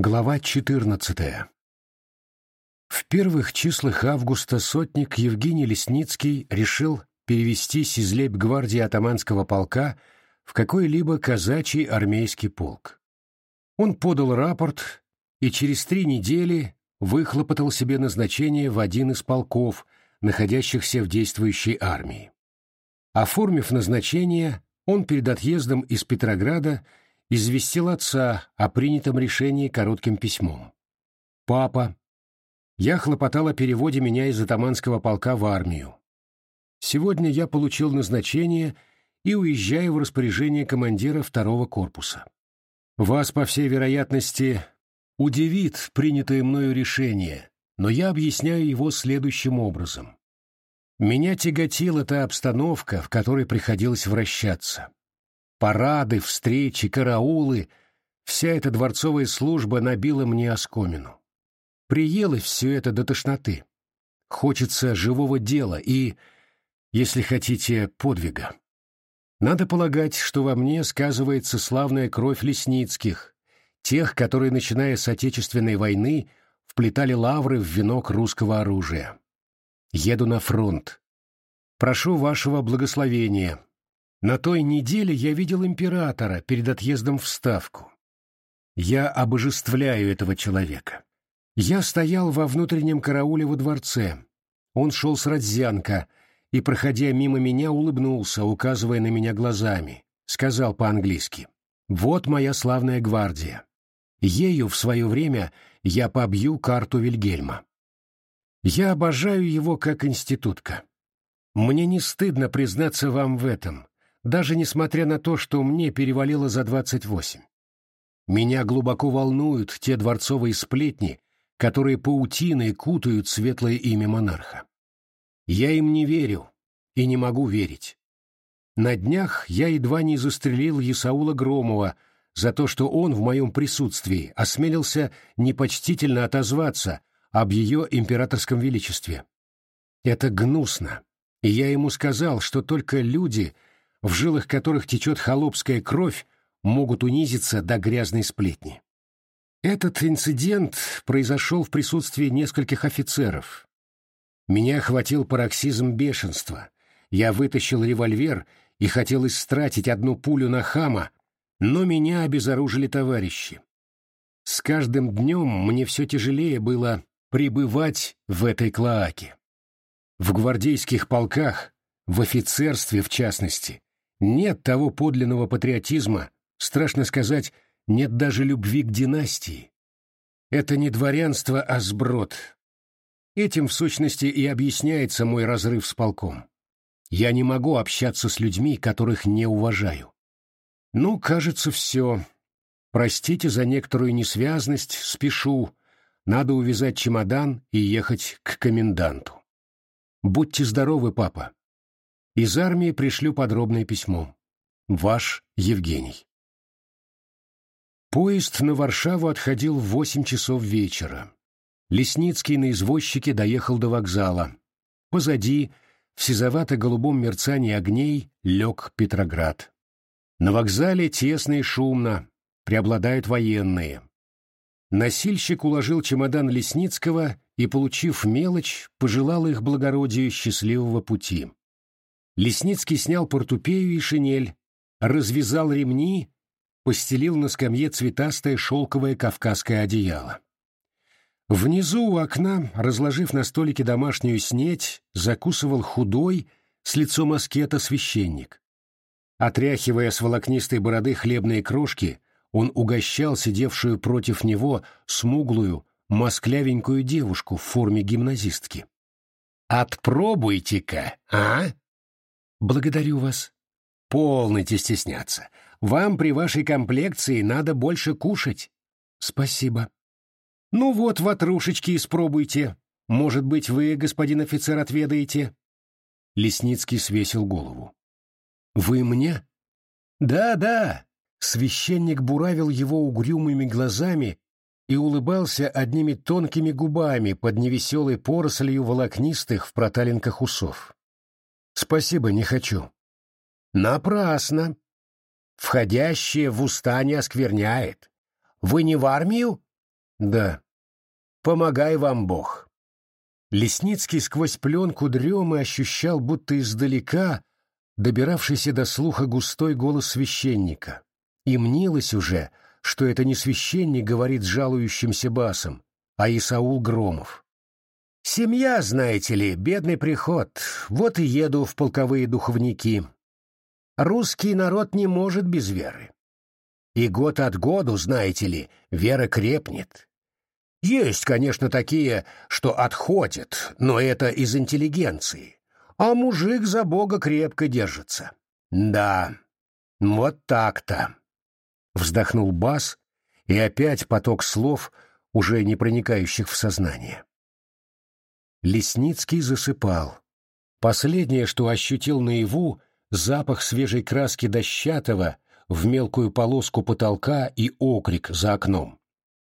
Глава 14. В первых числах августа сотник Евгений Лесницкий решил перевестись из лейб-гвардии атаманского полка в какой-либо казачий армейский полк. Он подал рапорт и через три недели выхлопотал себе назначение в один из полков, находящихся в действующей армии. Оформив назначение, он перед отъездом из Петрограда известил отца о принятом решении коротким письмом. «Папа, я хлопотал о переводе меня из атаманского полка в армию. Сегодня я получил назначение и уезжаю в распоряжение командира второго корпуса. Вас, по всей вероятности, удивит принятое мною решение, но я объясняю его следующим образом. Меня тяготила та обстановка, в которой приходилось вращаться. Парады, встречи, караулы — вся эта дворцовая служба набила мне оскомину. Приелось все это до тошноты. Хочется живого дела и, если хотите, подвига. Надо полагать, что во мне сказывается славная кровь Лесницких, тех, которые, начиная с Отечественной войны, вплетали лавры в венок русского оружия. Еду на фронт. Прошу вашего благословения, на той неделе я видел императора перед отъездом в Ставку. Я обожествляю этого человека. Я стоял во внутреннем карауле во дворце. Он шел с Родзянко и, проходя мимо меня, улыбнулся, указывая на меня глазами. Сказал по-английски. «Вот моя славная гвардия. Ею в свое время я побью карту Вильгельма. Я обожаю его как институтка. Мне не стыдно признаться вам в этом, даже несмотря на то, что мне перевалило за двадцать восемь. Меня глубоко волнуют те дворцовые сплетни, которые паутиной кутают светлое имя монарха. Я им не верю и не могу верить. На днях я едва не застрелил Исаула Громова за то, что он в моем присутствии осмелился непочтительно отозваться об ее императорском величестве. Это гнусно, и я ему сказал, что только люди — в жилах которых течет холопская кровь, могут унизиться до грязной сплетни. Этот инцидент произошел в присутствии нескольких офицеров. Меня охватил пароксизм бешенства. Я вытащил револьвер и хотел истратить одну пулю на хама, но меня обезоружили товарищи. С каждым днем мне все тяжелее было пребывать в этой клоаке. В гвардейских полках, в офицерстве в частности, нет того подлинного патриотизма, страшно сказать, нет даже любви к династии. Это не дворянство, а сброд. Этим, в сущности, и объясняется мой разрыв с полком. Я не могу общаться с людьми, которых не уважаю. Ну, кажется, все. Простите за некоторую несвязность, спешу. Надо увязать чемодан и ехать к коменданту. Будьте здоровы, папа. Из армии пришлю подробное письмо. Ваш Евгений. Поезд на Варшаву отходил в восемь часов вечера. Лесницкий на извозчике доехал до вокзала. Позади, в сизовато-голубом мерцании огней, лег Петроград. На вокзале тесно и шумно, преобладают военные. Носильщик уложил чемодан Лесницкого и, получив мелочь, пожелал их благородию счастливого пути. Лесницкий снял портупею и шинель, развязал ремни, постелил на скамье цветастое шелковое кавказское одеяло. Внизу у окна, разложив на столике домашнюю снеть, закусывал худой, с лицом аскета священник. Отряхивая с волокнистой бороды хлебные крошки, он угощал сидевшую против него смуглую, москлявенькую девушку в форме гимназистки. «Отпробуйте-ка, а?» «Благодарю вас». «Полните стесняться. Вам при вашей комплекции надо больше кушать». «Спасибо». «Ну вот, ватрушечки испробуйте. Может быть, вы, господин офицер, отведаете?» Лесницкий свесил голову. «Вы мне?» «Да, да». Священник буравил его угрюмыми глазами и улыбался одними тонкими губами под невеселой порослью волокнистых в проталинках усов. Спасибо, не хочу. Напрасно. Входящее в уста не оскверняет. Вы не в армию? Да. Помогай вам Бог. Лесницкий сквозь пленку дремы ощущал, будто издалека добиравшийся до слуха густой голос священника. И мнилось уже, что это не священник говорит с жалующимся басом, а Исаул Громов. «Семья, знаете ли, бедный приход, вот и еду в полковые духовники. Русский народ не может без веры. И год от году, знаете ли, вера крепнет. Есть, конечно, такие, что отходят, но это из интеллигенции. А мужик за Бога крепко держится. Да, вот так-то. Вздохнул Бас, и опять поток слов, уже не проникающих в сознание. Лесницкий засыпал. Последнее, что ощутил наяву, запах свежей краски дощатого в мелкую полоску потолка и окрик за окном.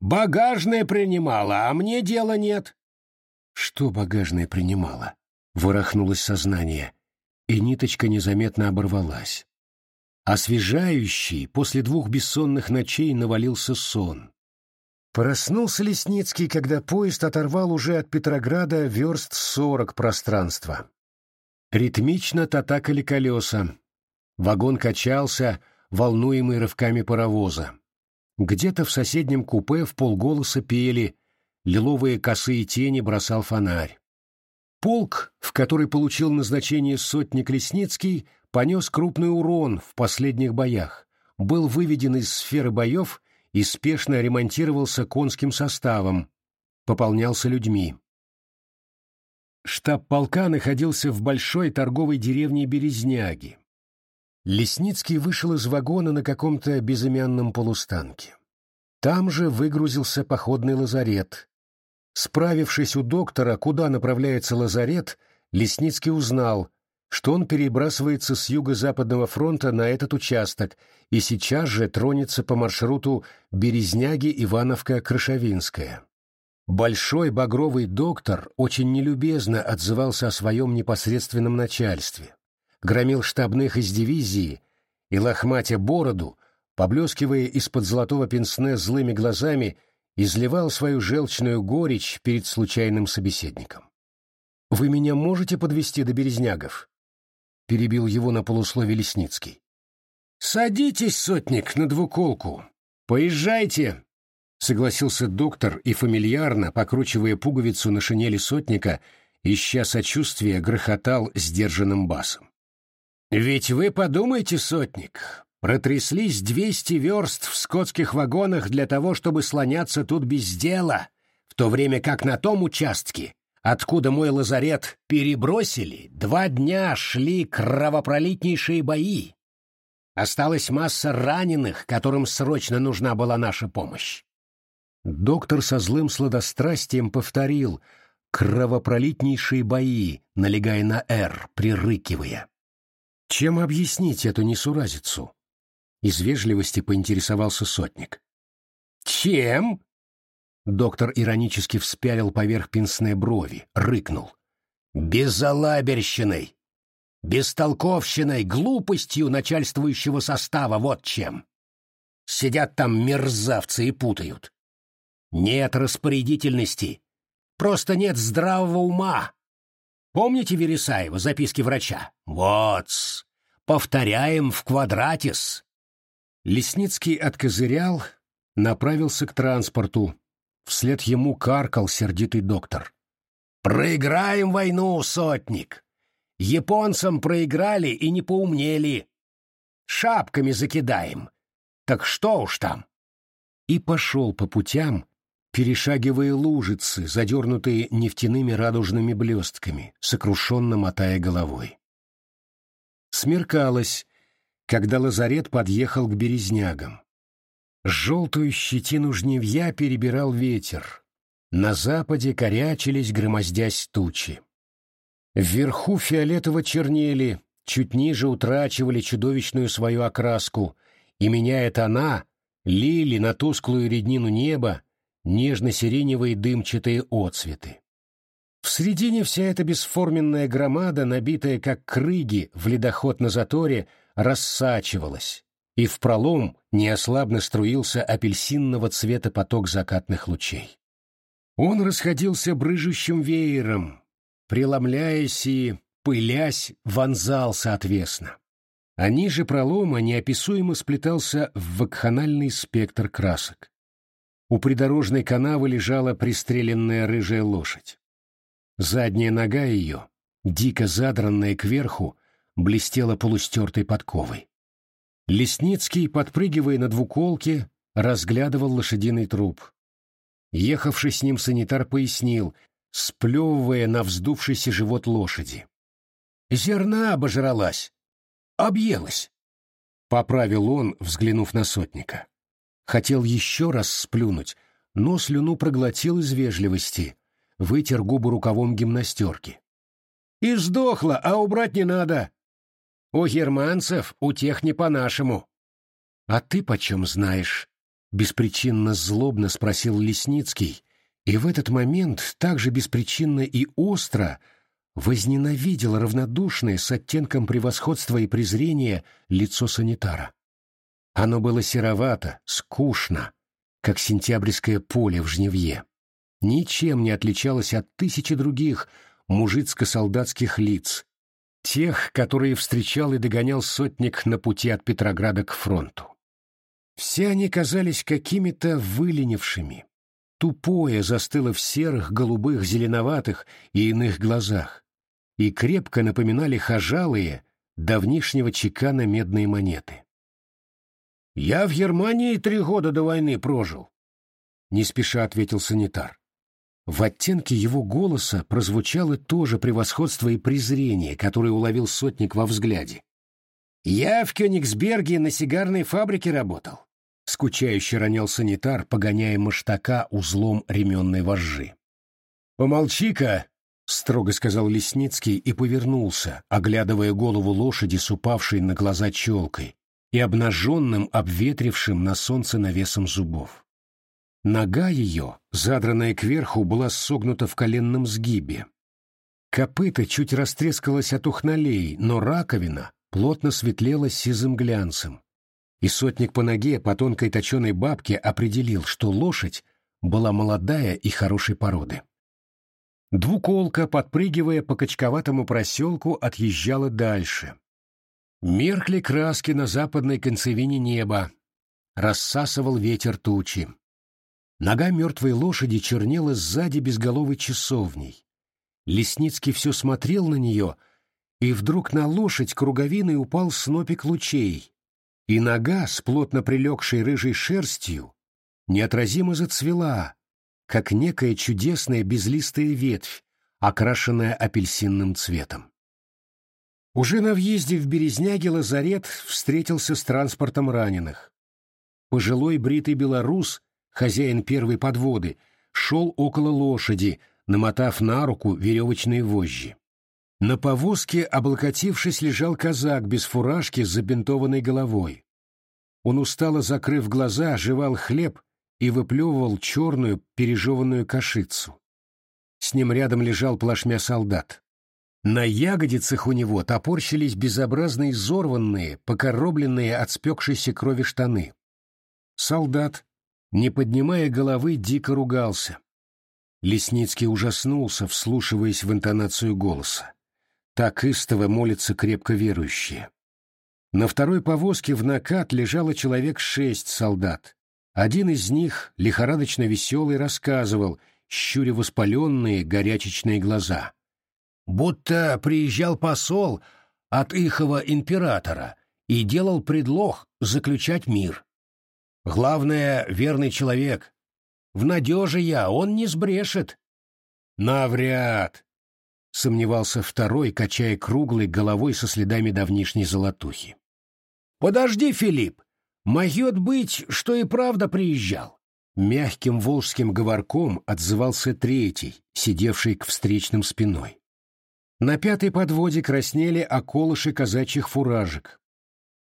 Багажное принимала, а мне дела нет. Что багажное принимала? Ворохнулось сознание, и ниточка незаметно оборвалась. Освежающий после двух бессонных ночей навалился сон. Проснулся Лесницкий, когда поезд оторвал уже от Петрограда верст сорок пространства. Ритмично татакали колеса. Вагон качался, волнуемый рывками паровоза. Где-то в соседнем купе в полголоса пели, лиловые косые тени бросал фонарь. Полк, в который получил назначение сотник Лесницкий, понес крупный урон в последних боях, был выведен из сферы боев и спешно ремонтировался конским составом, пополнялся людьми. Штаб полка находился в большой торговой деревне Березняги, Лесницкий вышел из вагона на каком-то безымянном полустанке. Там же выгрузился походный лазарет. Справившись у доктора, куда направляется лазарет, Лесницкий узнал, что он перебрасывается с юго-западного фронта на этот участок и сейчас же тронется по маршруту Березняги-Ивановка-Крышавинская. Большой багровый доктор очень нелюбезно отзывался о своем непосредственном начальстве громил штабных из дивизии и, лохматя бороду, поблескивая из-под золотого пенсне злыми глазами, изливал свою желчную горечь перед случайным собеседником. «Вы меня можете подвести до Березнягов?» — перебил его на полуслове Лесницкий. «Садитесь, сотник, на двуколку. Поезжайте!» — согласился доктор и фамильярно, покручивая пуговицу на шинели сотника, ища сочувствия, грохотал сдержанным басом. Ведь вы подумайте, сотник, протряслись двести верст в скотских вагонах для того, чтобы слоняться тут без дела, в то время как на том участке, откуда мой лазарет перебросили, два дня шли кровопролитнейшие бои. Осталась масса раненых, которым срочно нужна была наша помощь. Доктор со злым сладострастием повторил «кровопролитнейшие бои», налегая на «Р», прирыкивая. Чем объяснить эту несуразицу? Из вежливости поинтересовался сотник. Чем? Доктор иронически вспялил поверх пенсной брови, рыкнул. Безалаберщиной, бестолковщиной, глупостью начальствующего состава, вот чем. Сидят там мерзавцы и путают. Нет распорядительности, просто нет здравого ума. Помните Вересаева, записки врача? вот -с. Повторяем в квадратис. Лесницкий откозырял, направился к транспорту. Вслед ему каркал сердитый доктор. «Проиграем войну, сотник! Японцам проиграли и не поумнели. Шапками закидаем. Так что уж там!» И пошел по путям, перешагивая лужицы, задернутые нефтяными радужными блестками, сокрушенно мотая головой. Смеркалось, когда лазарет подъехал к березнягам. Желтую щетину жневья перебирал ветер. На западе корячились, громоздясь тучи. Вверху фиолетово чернели, чуть ниже утрачивали чудовищную свою окраску, и, меняя тона, лили на тусклую реднину неба, нежно-сиреневые дымчатые отцветы. В середине вся эта бесформенная громада, набитая как крыги в ледоход на заторе, рассачивалась, и в пролом неослабно струился апельсинного цвета поток закатных лучей. Он расходился брыжущим веером, преломляясь и, пылясь, вонзался отвесно. А ниже пролома неописуемо сплетался в вакханальный спектр красок. У придорожной канавы лежала пристреленная рыжая лошадь. Задняя нога ее, дико задранная кверху, блестела полустертой подковой. Лесницкий, подпрыгивая на двуколке, разглядывал лошадиный труп. Ехавший с ним санитар пояснил, сплевывая на вздувшийся живот лошади. «Зерна обожралась, объелась», — поправил он, взглянув на сотника. Хотел еще раз сплюнуть, но слюну проглотил из вежливости, вытер губы рукавом гимнастерки. «И сдохла, а убрать не надо. У германцев, у тех не по-нашему». «А ты почем знаешь?» — беспричинно злобно спросил Лесницкий, и в этот момент также беспричинно и остро возненавидел равнодушное с оттенком превосходства и презрения лицо санитара. Оно было серовато, скучно, как сентябрьское поле в жневье. Ничем не отличалось от тысячи других мужицко-солдатских лиц, тех, которые встречал и догонял сотник на пути от Петрограда к фронту. Все они казались какими-то выленившими. Тупое застыло в серых, голубых, зеленоватых и иных глазах, и крепко напоминали хожалые, давнишнего чекана медные монеты. «Я в Германии три года до войны прожил», — не спеша ответил санитар. В оттенке его голоса прозвучало тоже превосходство и презрение, которое уловил сотник во взгляде. «Я в Кёнигсберге на сигарной фабрике работал», — скучающе ронял санитар, погоняя маштака узлом ременной вожжи. «Помолчи-ка», — строго сказал Лесницкий и повернулся, оглядывая голову лошади с упавшей на глаза челкой, и обнаженным, обветрившим на солнце навесом зубов. Нога ее, задранная кверху, была согнута в коленном сгибе. Копыта чуть растрескалась от ухнолей, но раковина плотно светлела сизым глянцем. И сотник по ноге по тонкой точеной бабке определил, что лошадь была молодая и хорошей породы. Двуколка, подпрыгивая по качковатому проселку, отъезжала дальше. Меркли краски на западной концевине неба. Рассасывал ветер тучи. Нога мертвой лошади чернела сзади безголовой часовней. Лесницкий все смотрел на нее, и вдруг на лошадь круговиной упал снопик лучей, и нога с плотно прилегшей рыжей шерстью неотразимо зацвела, как некая чудесная безлистая ветвь, окрашенная апельсинным цветом. Уже на въезде в Березняги лазарет встретился с транспортом раненых. Пожилой бритый белорус, хозяин первой подводы, шел около лошади, намотав на руку веревочные вожжи. На повозке, облокотившись, лежал казак без фуражки с забинтованной головой. Он устало закрыв глаза, жевал хлеб и выплевывал черную пережеванную кашицу. С ним рядом лежал плашмя солдат. На ягодицах у него топорщились безобразно изорванные, покоробленные от спекшейся крови штаны. Солдат, не поднимая головы, дико ругался. Лесницкий ужаснулся, вслушиваясь в интонацию голоса. Так истово молятся крепко верующие. На второй повозке в накат лежало человек шесть солдат. Один из них, лихорадочно веселый, рассказывал, щуря воспаленные горячечные глаза — будто приезжал посол от ихого императора и делал предлог заключать мир. Главное, верный человек. В надеже я, он не сбрешет. Навряд, сомневался второй, качая круглой головой со следами давнишней золотухи. Подожди, Филипп, могет быть, что и правда приезжал. Мягким волжским говорком отзывался третий, сидевший к встречным спиной. На пятой подводе краснели околыши казачьих фуражек.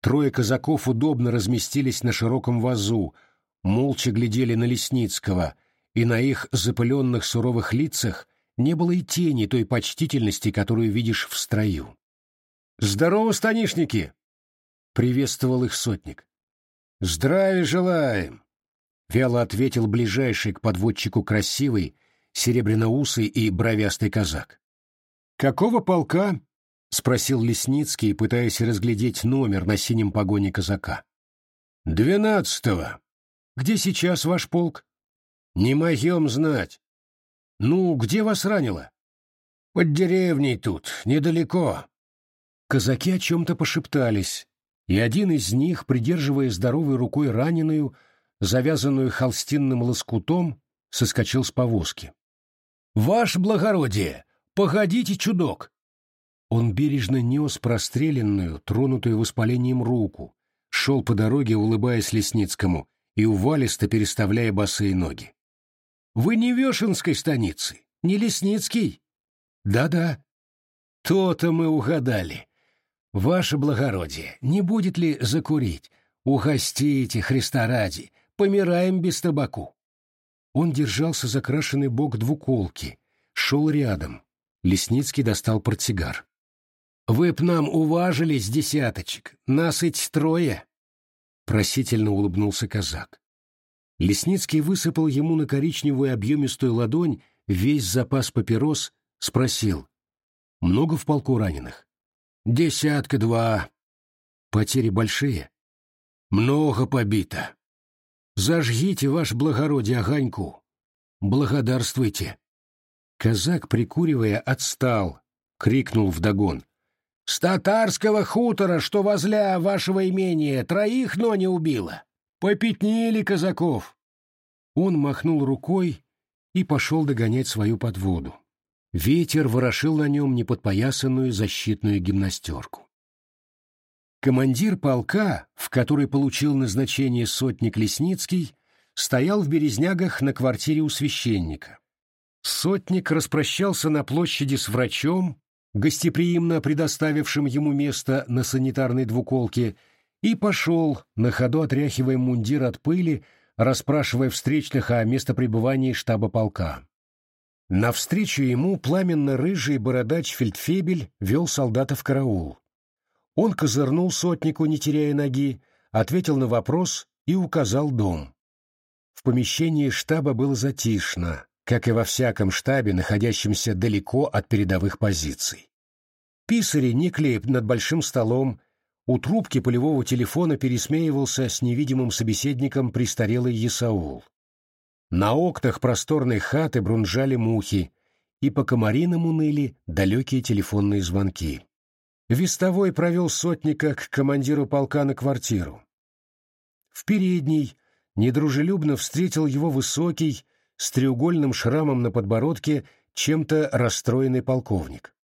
Трое казаков удобно разместились на широком вазу, молча глядели на Лесницкого, и на их запыленных суровых лицах не было и тени той почтительности, которую видишь в строю. «Здорово, станишники!» — приветствовал их сотник. Здравия желаем, вяло ответил ближайший к подводчику красивый, серебряноусый и бровястый казак. Какого полка? Спросил Лесницкий, пытаясь разглядеть номер на синем погоне казака. Двенадцатого. Где сейчас ваш полк? Не могем знать. Ну, где вас ранило? Под деревней тут, недалеко. Казаки о чем-то пошептались, и один из них, придерживая здоровой рукой раненую, завязанную холстинным лоскутом, соскочил с повозки. «Ваше благородие! Погодите, чудок!» Он бережно нес простреленную, тронутую воспалением руку, шел по дороге, улыбаясь Лесницкому и увалисто переставляя босые ноги. «Вы не Вешенской станицы, не Лесницкий?» «Да-да». «То-то мы угадали. Ваше благородие, не будет ли закурить? Угостите, Христа ради, помираем без табаку». Он держался за крашеный бок двуколки, шел рядом. Лесницкий достал портсигар. «Вы б нам уважили с десяточек, нас ведь трое!» Просительно улыбнулся казак. Лесницкий высыпал ему на коричневую объемистую ладонь весь запас папирос, спросил. «Много в полку раненых?» «Десятка-два». «Потери большие?» «Много побито». «Зажгите, ваш благородие, огоньку. Благодарствуйте». Казак, прикуривая, отстал, крикнул вдогон. С татарского хутора, что возле вашего имения, троих, но не убило. Попятнили казаков. Он махнул рукой и пошел догонять свою подводу. Ветер ворошил на нем неподпоясанную защитную гимнастерку. Командир полка, в который получил назначение сотник Лесницкий, стоял в Березнягах на квартире у священника. Сотник распрощался на площади с врачом, гостеприимно предоставившим ему место на санитарной двуколке, и пошел, на ходу отряхивая мундир от пыли, расспрашивая встречных о местопребывании штаба полка. Навстречу ему пламенно-рыжий бородач Фельдфебель вел солдата в караул. Он козырнул сотнику, не теряя ноги, ответил на вопрос и указал дом. В помещении штаба было затишно, как и во всяком штабе, находящемся далеко от передовых позиций. Писари никли над большим столом, у трубки полевого телефона пересмеивался с невидимым собеседником престарелый Есаул. На окнах просторной хаты брунжали мухи, и по комаринам уныли далекие телефонные звонки. Вестовой провел сотника к командиру полка на квартиру. В передней недружелюбно встретил его высокий, с треугольным шрамом на подбородке, чем-то расстроенный полковник.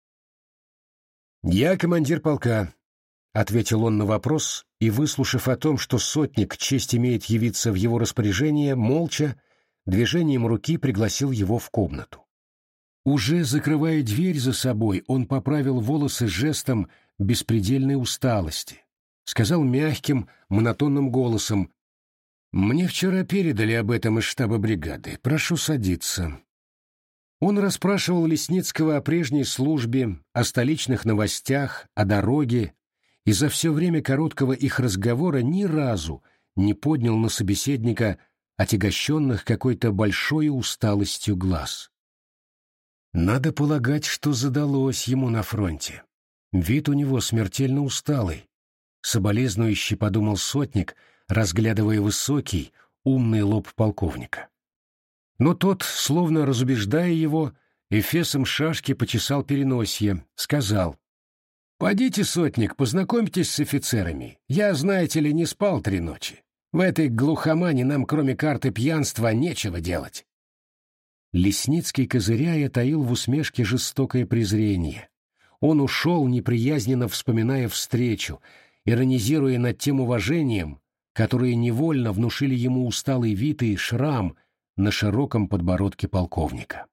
«Я командир полка», — ответил он на вопрос, и, выслушав о том, что сотник честь имеет явиться в его распоряжение, молча, движением руки пригласил его в комнату. Уже закрывая дверь за собой, он поправил волосы жестом беспредельной усталости. Сказал мягким, монотонным голосом, мне вчера передали об этом из штаба бригады. Прошу садиться. Он расспрашивал Лесницкого о прежней службе, о столичных новостях, о дороге, и за все время короткого их разговора ни разу не поднял на собеседника отягощенных какой-то большой усталостью глаз. Надо полагать, что задалось ему на фронте. Вид у него смертельно усталый. Соболезнующий подумал сотник — разглядывая высокий, умный лоб полковника. Но тот, словно разубеждая его, эфесом шашки почесал переносье, сказал, «Подите, сотник, познакомьтесь с офицерами. Я, знаете ли, не спал три ночи. В этой глухомане нам, кроме карты пьянства, нечего делать». Лесницкий, козыряя, таил в усмешке жестокое презрение. Он ушел, неприязненно вспоминая встречу, иронизируя над тем уважением, которые невольно внушили ему усталый вид и шрам на широком подбородке полковника.